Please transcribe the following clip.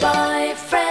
boyfriend.